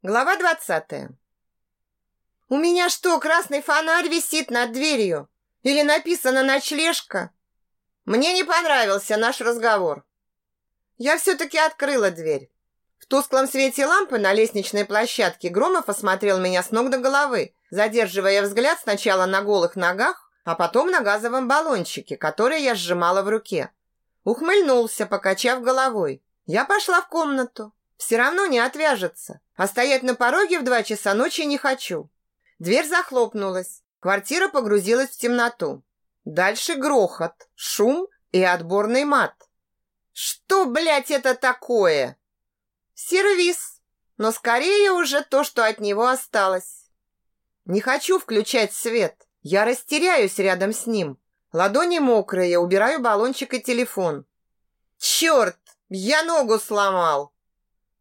Глава двадцатая. У меня что, красный фонарь висит над дверью? Или написано ночлежка? Мне не понравился наш разговор. Я все-таки открыла дверь. В тусклом свете лампы на лестничной площадке Громов осмотрел меня с ног до головы, задерживая взгляд сначала на голых ногах, а потом на газовом баллончике, который я сжимала в руке. Ухмыльнулся, покачав головой. Я пошла в комнату. Все равно не отвяжется. А стоять на пороге в два часа ночи не хочу. Дверь захлопнулась. Квартира погрузилась в темноту. Дальше грохот, шум и отборный мат. Что, блядь, это такое? Сервис, но скорее уже то, что от него осталось. Не хочу включать свет. Я растеряюсь рядом с ним. Ладони мокрые, убираю баллончик и телефон. Черт, я ногу сломал.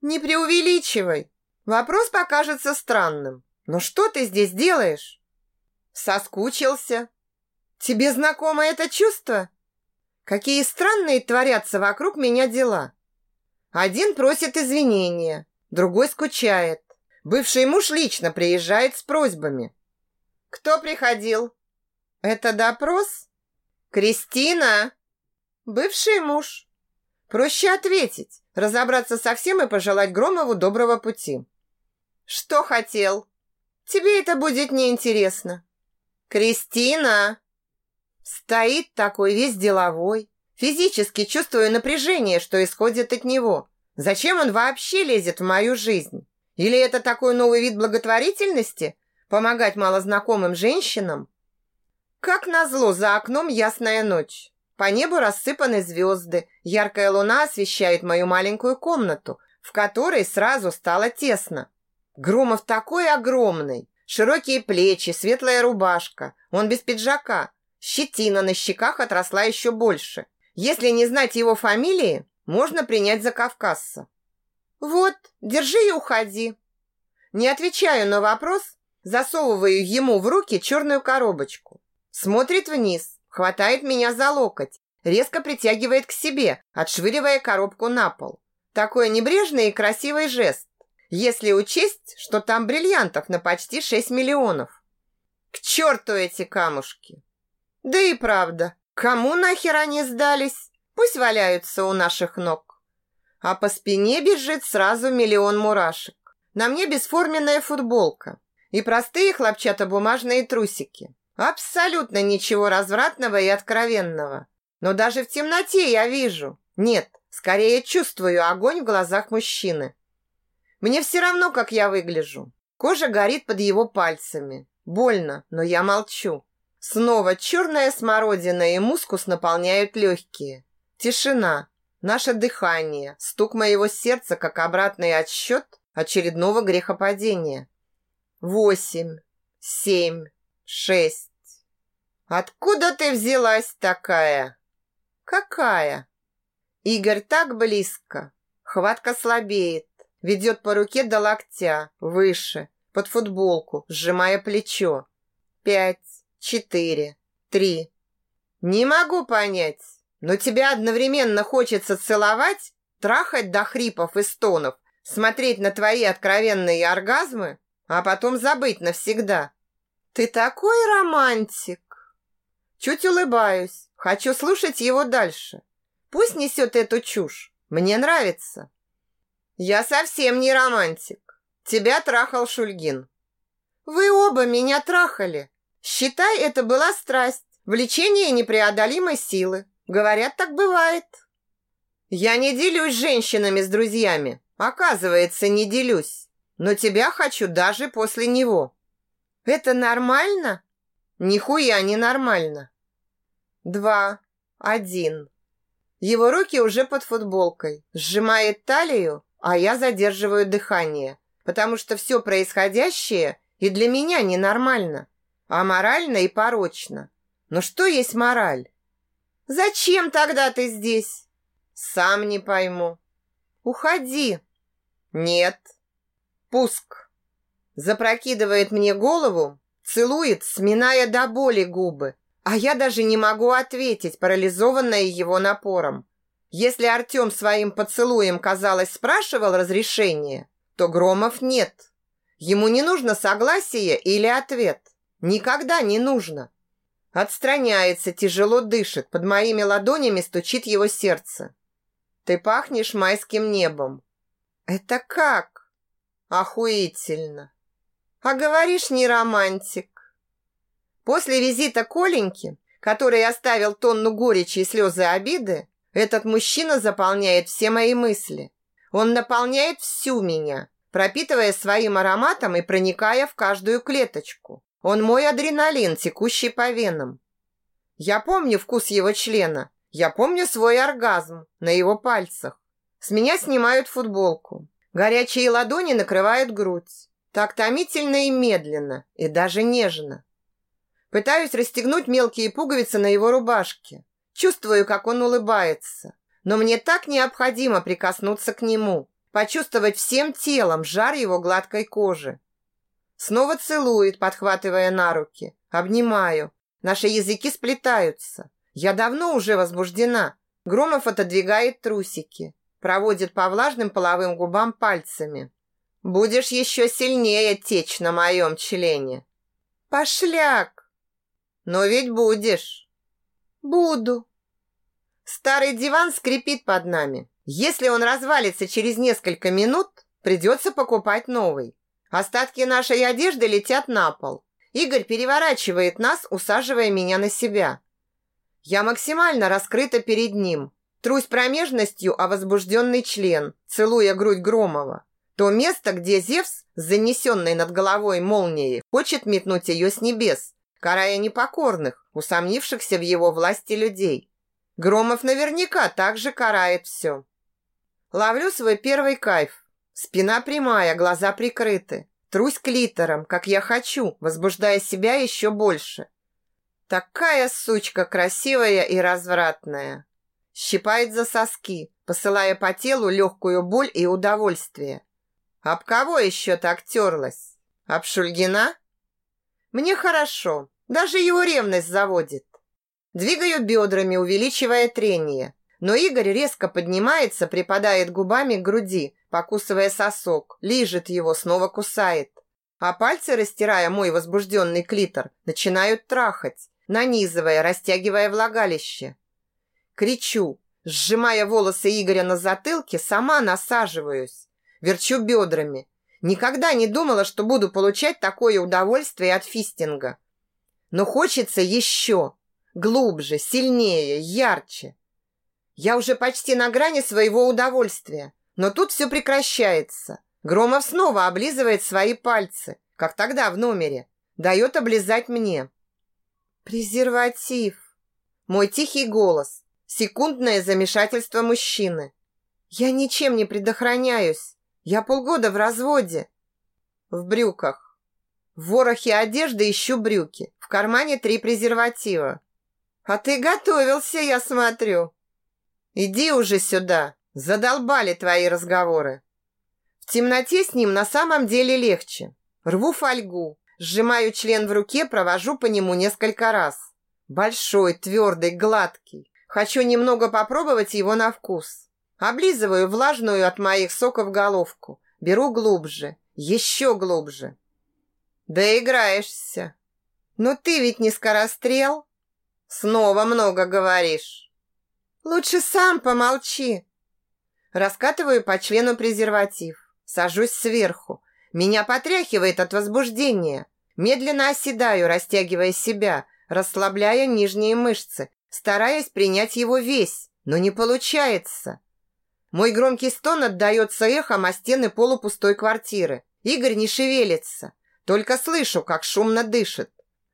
Не преувеличивай. Вопрос покажется странным. Но что ты здесь делаешь? Соскучился. Тебе знакомо это чувство? Какие странные творятся вокруг меня дела. Один просит извинения, другой скучает. Бывший муж лично приезжает с просьбами. Кто приходил? Это допрос? Кристина? Бывший муж. Проще ответить, разобраться со всем и пожелать Громову доброго пути. Что хотел? Тебе это будет неинтересно. Кристина! Стоит такой весь деловой. Физически чувствую напряжение, что исходит от него. Зачем он вообще лезет в мою жизнь? Или это такой новый вид благотворительности? Помогать малознакомым женщинам? Как назло, за окном ясная ночь. По небу рассыпаны звезды. Яркая луна освещает мою маленькую комнату, в которой сразу стало тесно. Громов такой огромный. Широкие плечи, светлая рубашка. Он без пиджака. Щетина на щеках отросла еще больше. Если не знать его фамилии, можно принять за кавказца. Вот, держи и уходи. Не отвечаю на вопрос, засовываю ему в руки черную коробочку. Смотрит вниз. Хватает меня за локоть, резко притягивает к себе, отшвыривая коробку на пол. Такой небрежный и красивый жест, если учесть, что там бриллиантов на почти 6 миллионов. К черту эти камушки! Да и правда, кому нахер они сдались? Пусть валяются у наших ног. А по спине бежит сразу миллион мурашек. На мне бесформенная футболка и простые хлопчатобумажные трусики. Абсолютно ничего развратного и откровенного. Но даже в темноте я вижу. Нет, скорее чувствую огонь в глазах мужчины. Мне все равно, как я выгляжу. Кожа горит под его пальцами. Больно, но я молчу. Снова черная смородина и мускус наполняют легкие. Тишина, наше дыхание, стук моего сердца, как обратный отсчет очередного грехопадения. Восемь, семь, шесть. Откуда ты взялась такая? Какая? Игорь так близко. Хватка слабеет. Ведет по руке до локтя, выше, под футболку, сжимая плечо. Пять, четыре, три. Не могу понять, но тебя одновременно хочется целовать, трахать до хрипов и стонов, смотреть на твои откровенные оргазмы, а потом забыть навсегда. Ты такой романтик. Чуть улыбаюсь. Хочу слушать его дальше. Пусть несет эту чушь. Мне нравится. Я совсем не романтик. Тебя трахал Шульгин. Вы оба меня трахали. Считай, это была страсть, влечение непреодолимой силы. Говорят, так бывает. Я не делюсь женщинами с друзьями. Оказывается, не делюсь. Но тебя хочу даже после него. Это нормально? Нихуя не нормально. Два, один. Его руки уже под футболкой. Сжимает талию, а я задерживаю дыхание, потому что все происходящее и для меня ненормально, а морально и порочно. Но что есть мораль? Зачем тогда ты здесь? Сам не пойму. Уходи. Нет. Пуск. Запрокидывает мне голову, целует, сминая до боли губы. А я даже не могу ответить, парализованная его напором. Если Артем своим поцелуем, казалось, спрашивал разрешения, то Громов нет. Ему не нужно согласие или ответ. Никогда не нужно. Отстраняется, тяжело дышит, под моими ладонями стучит его сердце. Ты пахнешь майским небом. Это как? Охуительно. А говоришь, не романтик. После визита Коленьки, который оставил тонну горечи и слезы обиды, этот мужчина заполняет все мои мысли. Он наполняет всю меня, пропитывая своим ароматом и проникая в каждую клеточку. Он мой адреналин, текущий по венам. Я помню вкус его члена. Я помню свой оргазм на его пальцах. С меня снимают футболку. Горячие ладони накрывают грудь. Так томительно и медленно, и даже нежно. Пытаюсь расстегнуть мелкие пуговицы на его рубашке. Чувствую, как он улыбается. Но мне так необходимо прикоснуться к нему, почувствовать всем телом жар его гладкой кожи. Снова целует, подхватывая на руки. Обнимаю. Наши языки сплетаются. Я давно уже возбуждена. Громов отодвигает трусики. Проводит по влажным половым губам пальцами. Будешь еще сильнее течь на моем члене. Пошляк! Но ведь будешь. Буду. Старый диван скрипит под нами. Если он развалится через несколько минут, придется покупать новый. Остатки нашей одежды летят на пол. Игорь переворачивает нас, усаживая меня на себя. Я максимально раскрыта перед ним. Трусь промежностью о возбужденный член, целуя грудь Громова. То место, где Зевс, занесенный над головой молнией, хочет метнуть ее с небес, карая непокорных, усомнившихся в его власти людей. Громов наверняка также карает все. Ловлю свой первый кайф, Спина прямая, глаза прикрыты. Трусь клитором, как я хочу, возбуждая себя еще больше. Такая сучка красивая и развратная. Щипает за соски, посылая по телу легкую боль и удовольствие. Об кого еще так терлась? Об Шульгина? Мне хорошо, даже его ревность заводит. Двигаю бедрами, увеличивая трение. Но Игорь резко поднимается, припадает губами к груди, покусывая сосок, лижет его, снова кусает. А пальцы, растирая мой возбужденный клитор, начинают трахать, нанизывая, растягивая влагалище. Кричу, сжимая волосы Игоря на затылке, сама насаживаюсь, верчу бедрами. Никогда не думала, что буду получать такое удовольствие от фистинга. Но хочется еще, глубже, сильнее, ярче. Я уже почти на грани своего удовольствия, но тут все прекращается. Громов снова облизывает свои пальцы, как тогда в номере. Дает облизать мне. Презерватив. Мой тихий голос. Секундное замешательство мужчины. Я ничем не предохраняюсь. Я полгода в разводе. В брюках. В ворохе одежды ищу брюки. В кармане три презерватива. А ты готовился, я смотрю. Иди уже сюда. Задолбали твои разговоры. В темноте с ним на самом деле легче. Рву фольгу, сжимаю член в руке, провожу по нему несколько раз. Большой, твердый, гладкий. Хочу немного попробовать его на вкус. Облизываю влажную от моих соков головку. Беру глубже, еще глубже. Доиграешься. Но ты ведь не скорострел. Снова много говоришь. Лучше сам помолчи. Раскатываю по члену презерватив. Сажусь сверху. Меня потряхивает от возбуждения. Медленно оседаю, растягивая себя, расслабляя нижние мышцы, стараясь принять его весь, но не получается. Мой громкий стон отдается эхом о стены полупустой квартиры. Игорь не шевелится, только слышу, как шумно дышит.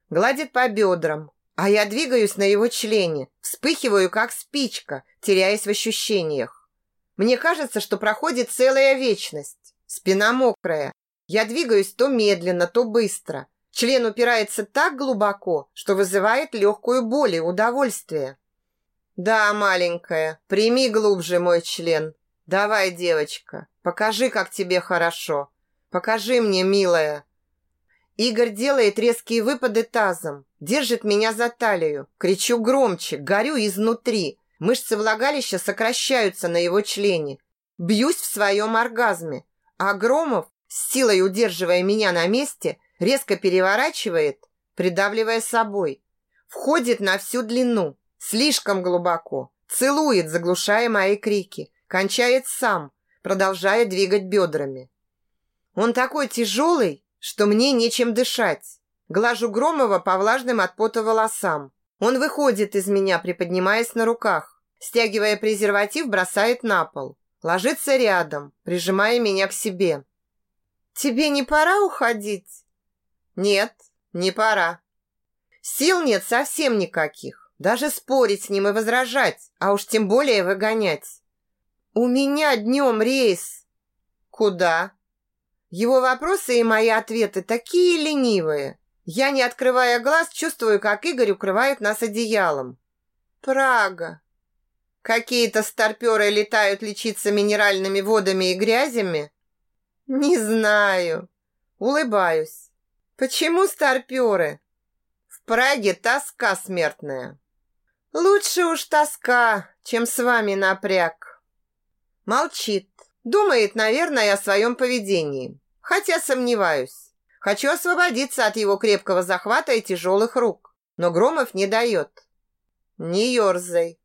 Гладит по бедрам, а я двигаюсь на его члене, вспыхиваю, как спичка, теряясь в ощущениях. Мне кажется, что проходит целая вечность. Спина мокрая. Я двигаюсь то медленно, то быстро. Член упирается так глубоко, что вызывает легкую боль и удовольствие. Да, маленькая, прими глубже мой член. Давай, девочка, покажи, как тебе хорошо. Покажи мне, милая. Игорь делает резкие выпады тазом, Держит меня за талию. Кричу громче, горю изнутри. Мышцы влагалища сокращаются на его члене. Бьюсь в своем оргазме. А Громов с силой удерживая меня на месте, резко переворачивает, придавливая собой. Входит на всю длину, слишком глубоко, целует, заглушая мои крики, кончает сам, продолжая двигать бедрами. Он такой тяжелый, что мне нечем дышать. Глажу Громова по влажным от пота волосам. Он выходит из меня, приподнимаясь на руках. Стягивая презерватив, бросает на пол. Ложится рядом, прижимая меня к себе. «Тебе не пора уходить?» «Нет, не пора. Сил нет совсем никаких. Даже спорить с ним и возражать, а уж тем более выгонять. У меня днем рейс». «Куда?» Его вопросы и мои ответы такие ленивые. Я, не открывая глаз, чувствую, как Игорь укрывает нас одеялом. Прага. Какие-то старперы летают лечиться минеральными водами и грязями? Не знаю. Улыбаюсь. Почему старперы? В Праге тоска смертная. Лучше уж тоска, чем с вами напряг. Молчит. Думает, наверное, о своем поведении. Хотя сомневаюсь. Хочу освободиться от его крепкого захвата и тяжелых рук. Но Громов не дает. Не ерзай.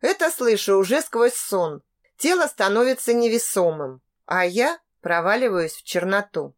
Это слышу уже сквозь сон. Тело становится невесомым, а я проваливаюсь в черноту.